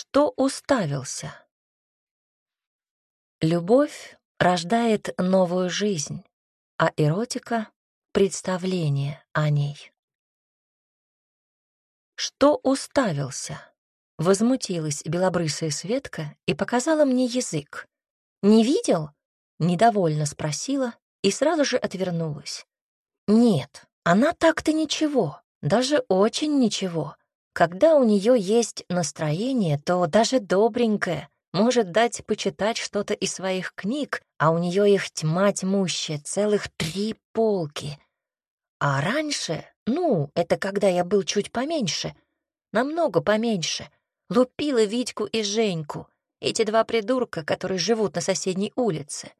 Что уставился? Любовь рождает новую жизнь, а эротика — представление о ней. Что уставился? Возмутилась белобрысая Светка и показала мне язык. «Не видел?» — недовольно спросила и сразу же отвернулась. «Нет, она так-то ничего, даже очень ничего. Когда у нее есть настроение, то даже добренькое, может дать почитать что-то из своих книг, а у нее их тьма тьмущая, целых три полки. А раньше, ну, это когда я был чуть поменьше, намного поменьше, лупила Витьку и Женьку, эти два придурка, которые живут на соседней улице.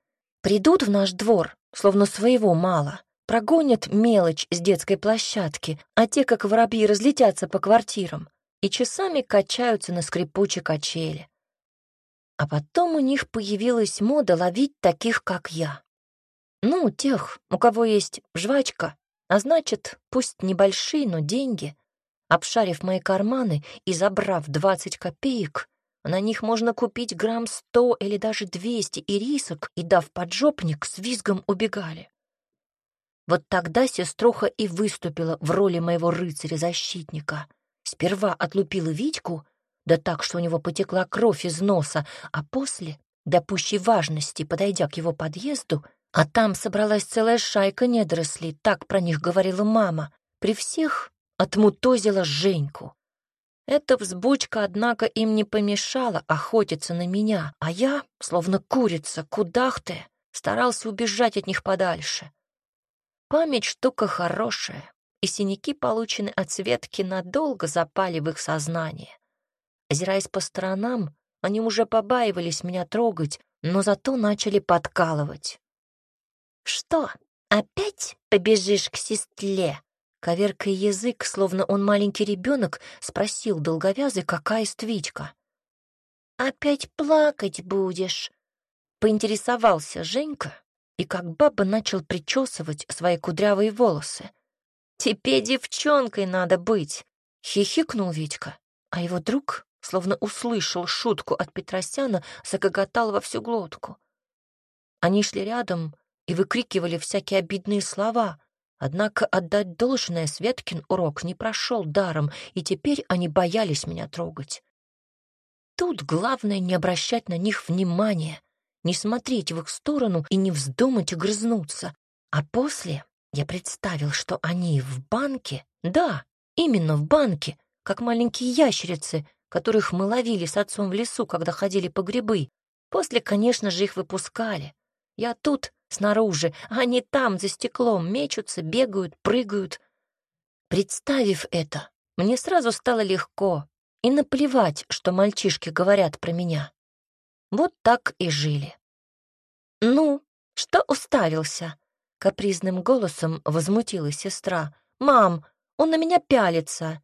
Придут в наш двор, словно своего мало, прогонят мелочь с детской площадки, а те, как воробьи, разлетятся по квартирам и часами качаются на скрипучей качели. А потом у них появилась мода ловить таких, как я. Ну, тех, у кого есть жвачка, а значит, пусть небольшие, но деньги. Обшарив мои карманы и забрав 20 копеек, на них можно купить грамм 100 или даже 200 ирисок и, дав поджопник, с визгом убегали. Вот тогда сеструха и выступила в роли моего рыцаря-защитника. Сперва отлупила Витьку, да так, что у него потекла кровь из носа, а после, до пущей важности, подойдя к его подъезду, а там собралась целая шайка недорослей, так про них говорила мама, при всех отмутозила Женьку. Эта взбучка, однако, им не помешала охотиться на меня, а я, словно курица, кудахтая, старался убежать от них подальше. Память штука хорошая, и синяки, полученные от Светки, надолго запали в их сознание. Озираясь по сторонам, они уже побаивались меня трогать, но зато начали подкалывать. «Что, опять побежишь к сестре?» Коверкая язык, словно он маленький ребенок, спросил долговязый, какая ствичка. «Опять плакать будешь?» Поинтересовался Женька, и как баба начал причесывать свои кудрявые волосы. «Тебе девчонкой надо быть!» — хихикнул Витька, а его друг, словно услышал шутку от Петросяна, загоготал во всю глотку. Они шли рядом и выкрикивали всякие обидные слова, однако отдать должное Светкин урок не прошел даром, и теперь они боялись меня трогать. Тут главное не обращать на них внимания — не смотреть в их сторону и не вздумать огрызнуться. А после я представил, что они в банке, да, именно в банке, как маленькие ящерицы, которых мы ловили с отцом в лесу, когда ходили по грибы. После, конечно же, их выпускали. Я тут, снаружи, а они там, за стеклом, мечутся, бегают, прыгают. Представив это, мне сразу стало легко, и наплевать, что мальчишки говорят про меня. Вот так и жили. «Ну, что уставился?» — капризным голосом возмутилась сестра. «Мам, он на меня пялится».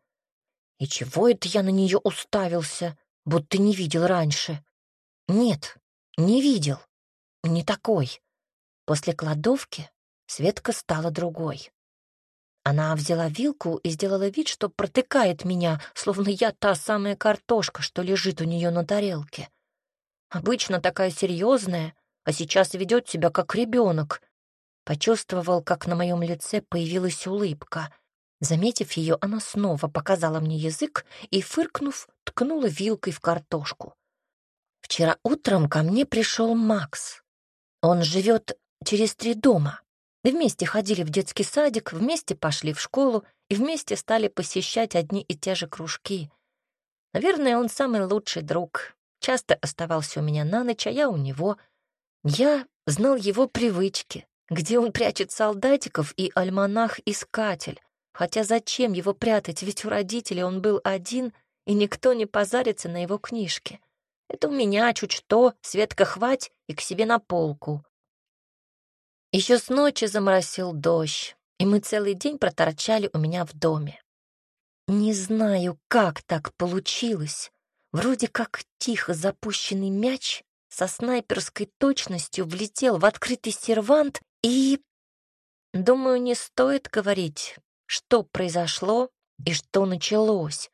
«И чего это я на нее уставился, будто не видел раньше?» «Нет, не видел. Не такой». После кладовки Светка стала другой. Она взяла вилку и сделала вид, что протыкает меня, словно я та самая картошка, что лежит у нее на тарелке. Обычно такая серьезная, а сейчас ведет себя как ребенок. Почувствовал, как на моем лице появилась улыбка. Заметив ее, она снова показала мне язык и, фыркнув, ткнула вилкой в картошку. Вчера утром ко мне пришел Макс. Он живет через три дома. Вместе ходили в детский садик, вместе пошли в школу и вместе стали посещать одни и те же кружки. Наверное, он самый лучший друг, часто оставался у меня на ночь, а я у него. Я знал его привычки, где он прячет солдатиков и альманах-искатель. Хотя зачем его прятать, ведь у родителей он был один, и никто не позарится на его книжки. Это у меня чуть что, Светка хвать и к себе на полку. Еще с ночи заморосил дождь, и мы целый день проторчали у меня в доме. Не знаю, как так получилось, Вроде как тихо запущенный мяч со снайперской точностью влетел в открытый сервант и... Думаю, не стоит говорить, что произошло и что началось.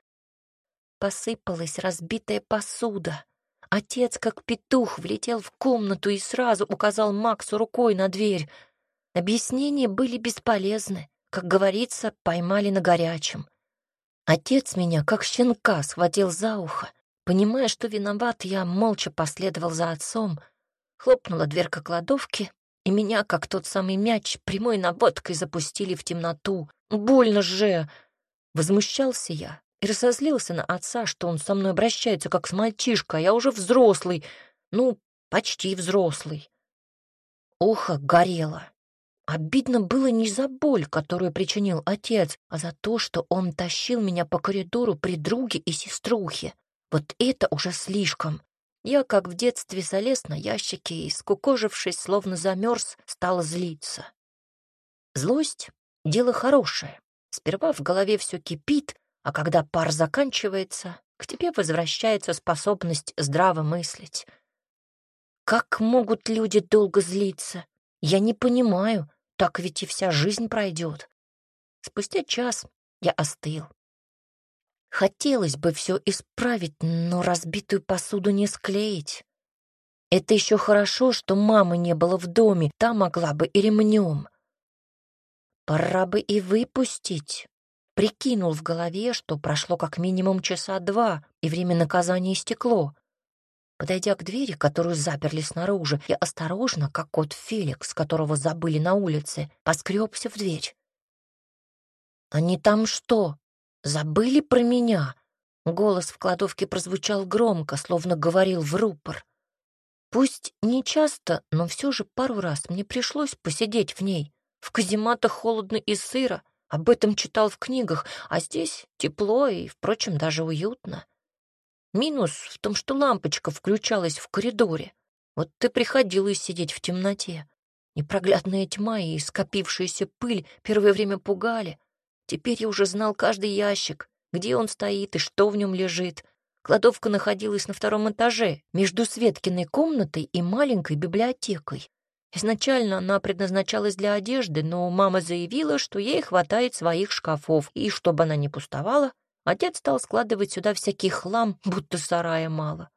посыпалась разбитая посуда. Отец, как петух, влетел в комнату и сразу указал Максу рукой на дверь. Объяснения были бесполезны. Как говорится, поймали на горячем. Отец меня, как щенка, схватил за ухо. Понимая, что виноват, я молча последовал за отцом. Хлопнула дверка кладовки, и меня, как тот самый мяч, прямой наводкой запустили в темноту. Больно же! Возмущался я и разозлился на отца, что он со мной обращается как с мальчишкой, а я уже взрослый, ну, почти взрослый. Ухо горело. Обидно было не за боль, которую причинил отец, а за то, что он тащил меня по коридору при друге и сеструхе. Вот это уже слишком. Я, как в детстве, залез на ящики и, скукожившись, словно замерз, стал злиться. Злость — дело хорошее. Сперва в голове все кипит, а когда пар заканчивается, к тебе возвращается способность здраво мыслить. Как могут люди долго злиться? Я не понимаю, так ведь и вся жизнь пройдет. Спустя час я остыл. Хотелось бы все исправить, но разбитую посуду не склеить. Это еще хорошо, что мамы не было в доме, та могла бы и ремнем. Пора бы и выпустить. Прикинул в голове, что прошло как минимум часа два, и время наказания истекло. Подойдя к двери, которую заперли снаружи, я осторожно, как кот Феликс, которого забыли на улице, поскребся в дверь. «Они там что, забыли про меня?» Голос в кладовке прозвучал громко, словно говорил в рупор. Пусть не часто, но все же пару раз мне пришлось посидеть в ней. В казематах холодно и сыро, об этом читал в книгах, а здесь тепло и, впрочем, даже уютно. Минус в том, что лампочка включалась в коридоре. Вот ты приходилось сидеть в темноте. Непроглядная тьма и скопившаяся пыль первое время пугали. Теперь я уже знал каждый ящик, где он стоит и что в нем лежит. Кладовка находилась на втором этаже, между Светкиной комнатой и маленькой библиотекой. Изначально она предназначалась для одежды, но мама заявила, что ей хватает своих шкафов, и чтобы она не пустовала, Отец стал складывать сюда всякий хлам, будто сарая мало.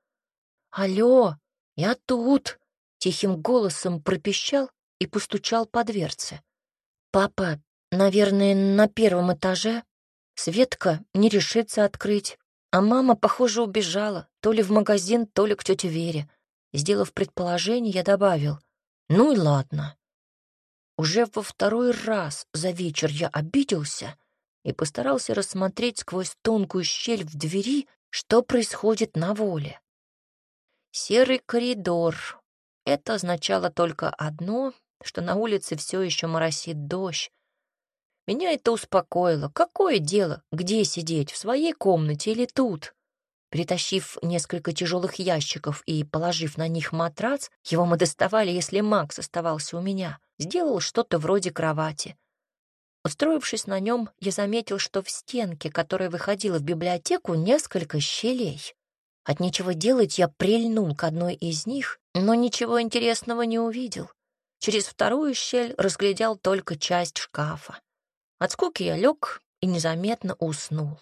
«Алло, я тут!» — тихим голосом пропищал и постучал по дверце. «Папа, наверное, на первом этаже. Светка не решится открыть, а мама, похоже, убежала, то ли в магазин, то ли к тете Вере. Сделав предположение, я добавил, «Ну и ладно». Уже во второй раз за вечер я обиделся и постарался рассмотреть сквозь тонкую щель в двери, что происходит на воле. Серый коридор. Это означало только одно, что на улице все еще моросит дождь. Меня это успокоило. Какое дело, где сидеть, в своей комнате или тут? Притащив несколько тяжелых ящиков и положив на них матрац, его мы доставали, если Макс оставался у меня, сделал что-то вроде кровати. Устроившись на нем, я заметил, что в стенке, которая выходила в библиотеку, несколько щелей. От нечего делать я прильнул к одной из них, но ничего интересного не увидел. Через вторую щель разглядел только часть шкафа. От скуки я лег и незаметно уснул.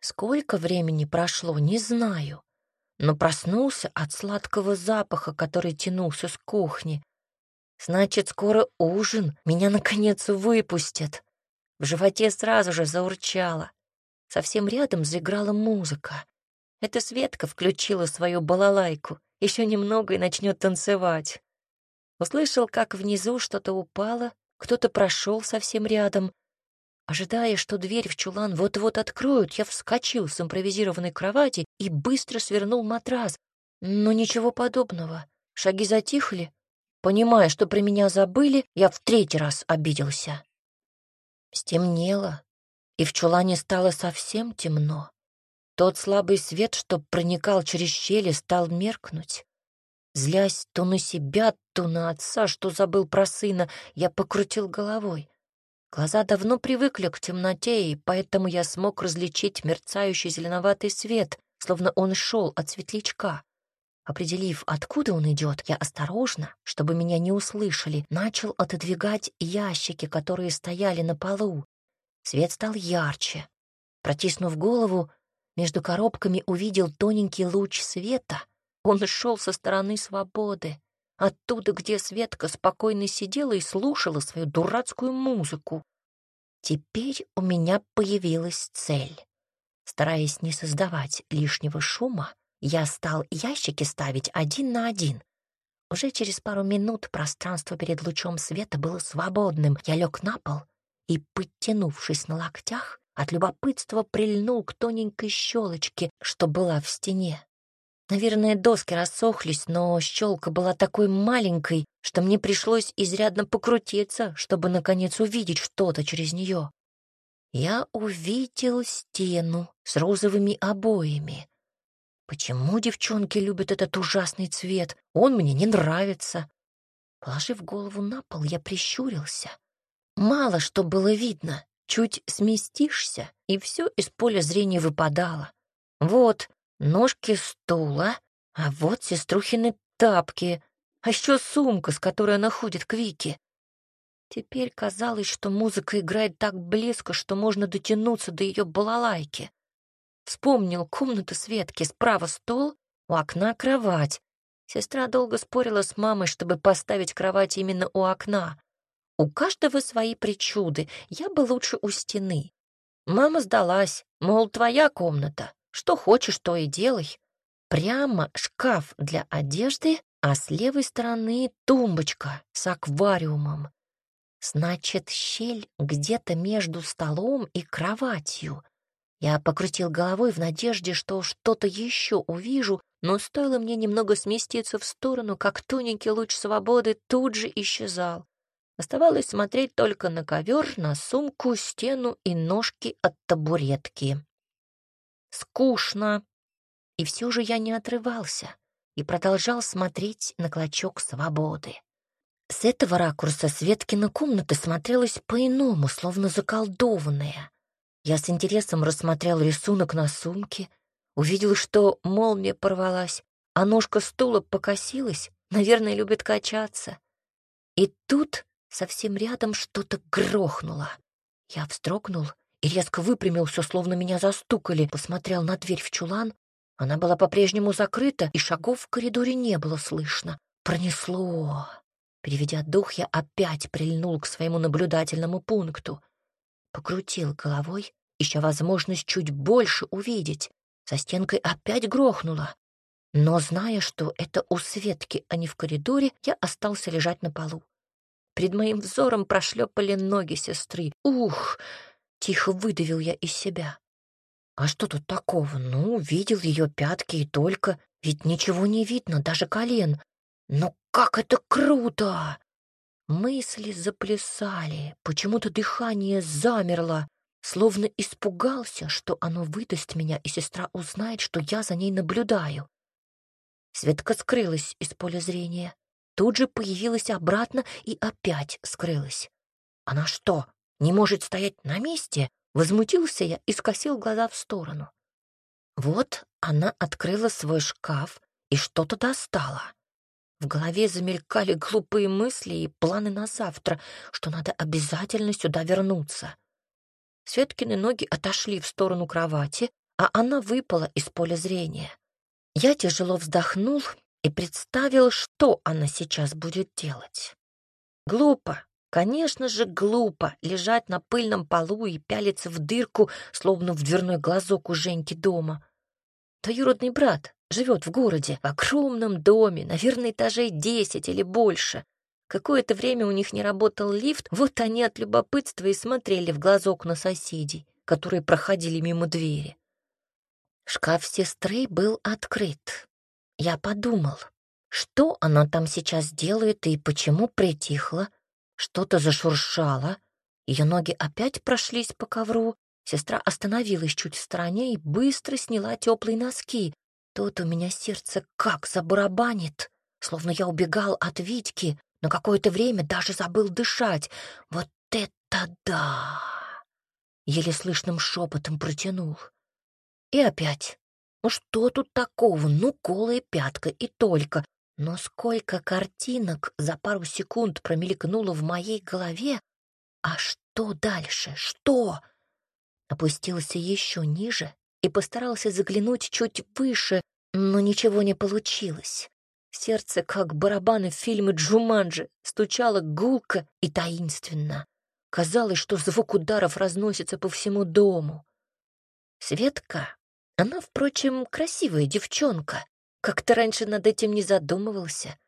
Сколько времени прошло, не знаю, но проснулся от сладкого запаха, который тянулся с кухни, Значит, скоро ужин, меня наконец выпустят. В животе сразу же заурчало. Совсем рядом заиграла музыка. Эта Светка включила свою балалайку. Еще немного и начнет танцевать. Услышал, как внизу что-то упало, кто-то прошел совсем рядом. Ожидая, что дверь в чулан вот-вот откроют, я вскочил с импровизированной кровати и быстро свернул матрас. Но ничего подобного. Шаги затихли, Понимая, что при меня забыли, я в третий раз обиделся. Стемнело, и в чулане стало совсем темно. Тот слабый свет, что проникал через щели, стал меркнуть. Злясь то на себя, то на отца, что забыл про сына, я покрутил головой. Глаза давно привыкли к темноте, и поэтому я смог различить мерцающий зеленоватый свет, словно он шел от светлячка. Определив, откуда он идет, я осторожно, чтобы меня не услышали, начал отодвигать ящики, которые стояли на полу. Свет стал ярче. Протиснув голову, между коробками увидел тоненький луч света. Он шел со стороны свободы, оттуда, где Светка спокойно сидела и слушала свою дурацкую музыку. Теперь у меня появилась цель. Стараясь не создавать лишнего шума, я стал ящики ставить один на один. Уже через пару минут пространство перед лучом света было свободным. Я лег на пол и, подтянувшись на локтях, от любопытства прильнул к тоненькой щелочке, что была в стене. Наверное, доски рассохлись, но щелка была такой маленькой, что мне пришлось изрядно покрутиться, чтобы, наконец, увидеть что-то через нее. Я увидел стену с розовыми обоями. Почему девчонки любят этот ужасный цвет? Он мне не нравится. Положив голову на пол, я прищурился. Мало что было видно. Чуть сместишься, и все из поля зрения выпадало. Вот ножки стула, а вот сеструхины тапки, а еще сумка, с которой она ходит к Вике. Теперь казалось, что музыка играет так близко, что можно дотянуться до ее балалайки. Вспомнил комнату Светки, справа стол, у окна кровать. Сестра долго спорила с мамой, чтобы поставить кровать именно у окна. У каждого свои причуды, я бы лучше у стены. Мама сдалась, мол, твоя комната, что хочешь, то и делай. Прямо шкаф для одежды, а с левой стороны тумбочка с аквариумом. Значит, щель где-то между столом и кроватью. Я покрутил головой в надежде, что что-то еще увижу, но стоило мне немного сместиться в сторону, как тоненький луч свободы тут же исчезал. Оставалось смотреть только на ковер, на сумку, стену и ножки от табуретки. Скучно. И все же я не отрывался и продолжал смотреть на клочок свободы. С этого ракурса Светкина комната смотрелась по-иному, словно заколдованная. Я с интересом рассмотрел рисунок на сумке, увидел, что молния порвалась, а ножка стула покосилась, наверное, любит качаться. И тут Совсем рядом что-то грохнуло. Я встрогнул и резко выпрямился, словно меня застукали, посмотрел на дверь в чулан. Она была по-прежнему закрыта, и шагов в коридоре не было слышно. Пронесло. Переведя дух, я опять прильнул к своему наблюдательному пункту. Покрутил головой, ища возможность чуть больше увидеть. За стенкой опять грохнуло. Но, зная, что это у Светки, а не в коридоре, я остался лежать на полу. Перед моим взором прошлепали ноги сестры. Ух! Тихо выдавил я из себя. А что тут такого? Ну, видел ее пятки и только. Ведь ничего не видно, даже колен. Но как это круто! Мысли заплясали, почему-то дыхание замерло, словно испугался, что оно выдаст меня, и сестра узнает, что я за ней наблюдаю. Светка скрылась из поля зрения тут же появилась обратно и опять скрылась. Она что, не может стоять на месте? Возмутился я и скосил глаза в сторону. Вот она открыла свой шкаф и что-то достала. В голове замелькали глупые мысли и планы на завтра, что надо обязательно сюда вернуться. Светкины ноги отошли в сторону кровати, а она выпала из поля зрения. Я тяжело вздохнул и представил, что она сейчас будет делать. Глупо, конечно же, глупо лежать на пыльном полу и пялиться в дырку, словно в дверной глазок у Женьки дома. Двоюродный брат живет в городе, в огромном доме, наверное, этажей десять или больше. Какое-то время у них не работал лифт, вот они от любопытства и смотрели в глазок на соседей, которые проходили мимо двери. Шкаф сестры был открыт. Я подумал, что она там сейчас делает и почему притихла. Что-то зашуршало, ее ноги опять прошлись по ковру. Сестра остановилась чуть в стороне и быстро сняла теплые носки. Тут у меня сердце как забарабанит, словно я убегал от Витьки, на какое-то время даже забыл дышать. Вот это да! Еле слышным шепотом протянул. И опять ну что тут такого? Ну, голая пятка и только. Но сколько картинок за пару секунд промелькнуло в моей голове. А что дальше? Что? Опустился еще ниже и постарался заглянуть чуть выше, но ничего не получилось. Сердце, как барабаны в фильме «Джуманджи», стучало гулко и таинственно. Казалось, что звук ударов разносится по всему дому. Светка, она, впрочем, красивая девчонка, как-то раньше над этим не задумывался.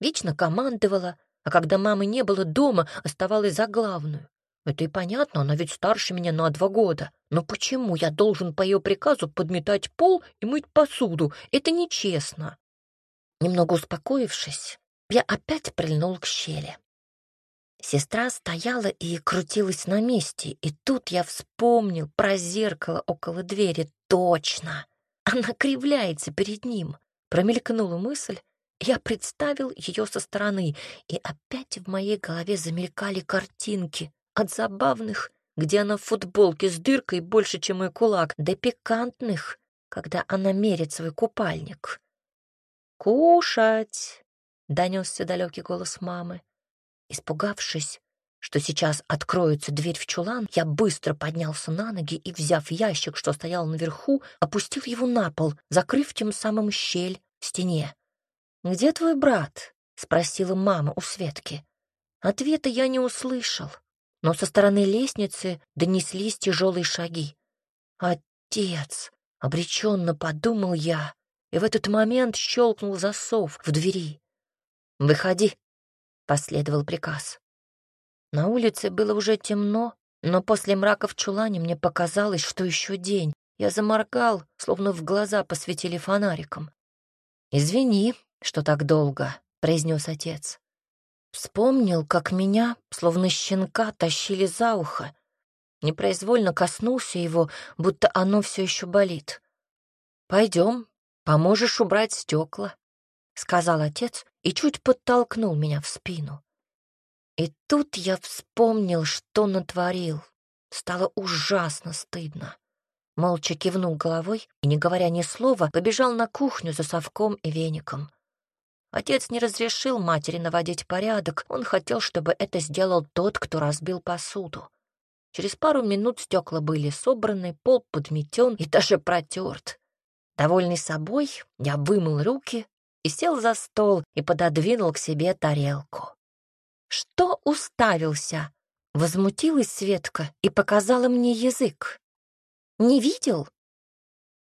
Вечно командовала, а когда мамы не было дома, оставалась за главную. Это и понятно, она ведь старше меня на два года. Но почему я должен по ее приказу подметать пол и мыть посуду? Это нечестно. Немного успокоившись, я опять прильнул к щели. Сестра стояла и крутилась на месте, и тут я вспомнил про зеркало около двери. Точно! Она кривляется перед ним. Промелькнула мысль, я представил ее со стороны, и опять в моей голове замелькали картинки от забавных, где она в футболке с дыркой больше, чем мой кулак, до пикантных, когда она мерит свой купальник. «Кушать!» — донесся далекий голос мамы. Испугавшись, что сейчас откроется дверь в чулан, я быстро поднялся на ноги и, взяв ящик, что стоял наверху, опустил его на пол, закрыв тем самым щель в стене. «Где твой брат?» — спросила мама у Светки. Ответа я не услышал, но со стороны лестницы донеслись тяжелые шаги. «Отец!» — обреченно подумал я, и в этот момент щелкнул засов в двери. «Выходи», — последовал приказ. На улице было уже темно, но после мрака в чулане мне показалось, что еще день. Я заморгал, словно в глаза посветили фонариком. «Извини, что так долго», — произнес отец. Вспомнил, как меня, словно щенка, тащили за ухо. Непроизвольно коснулся его, будто оно все еще болит. Пойдем, «Поможешь убрать стекла», — сказал отец и чуть подтолкнул меня в спину. И тут я вспомнил, что натворил. Стало ужасно стыдно. Молча кивнул головой и, не говоря ни слова, побежал на кухню за совком и веником. Отец не разрешил матери наводить порядок, он хотел, чтобы это сделал тот, кто разбил посуду. Через пару минут стекла были собраны, пол подметен и даже протерт. Довольный собой, я вымыл руки и сел за стол и пододвинул к себе тарелку. «Что уставился?» — возмутилась Светка и показала мне язык. «Не видел?